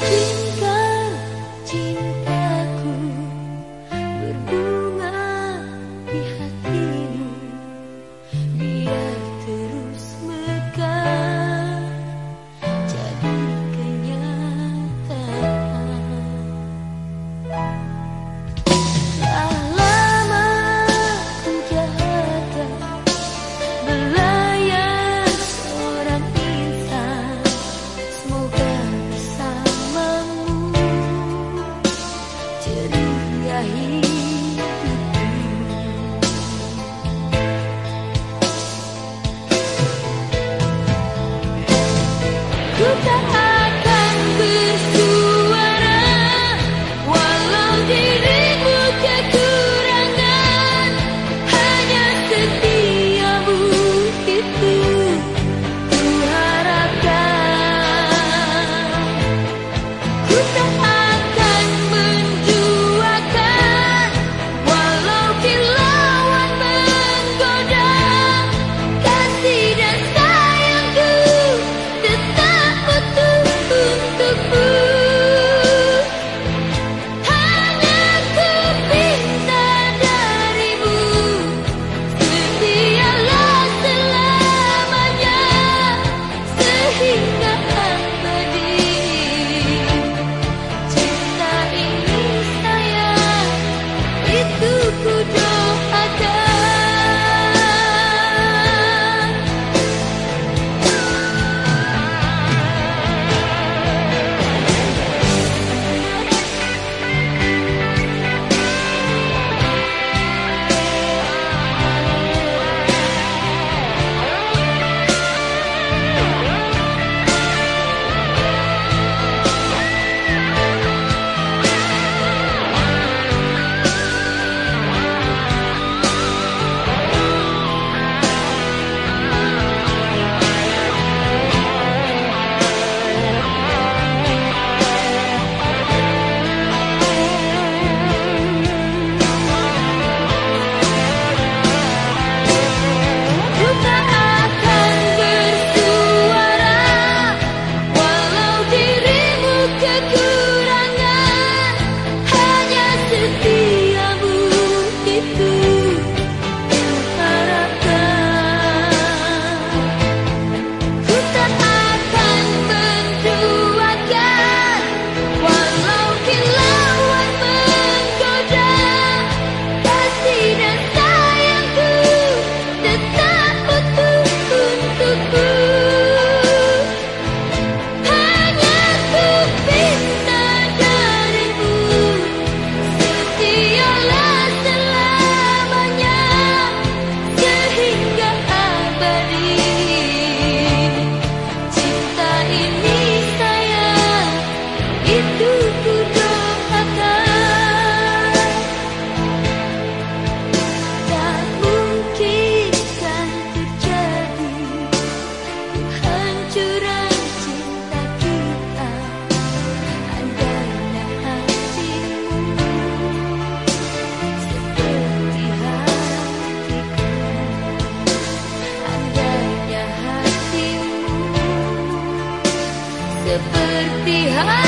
嗯。Hatiku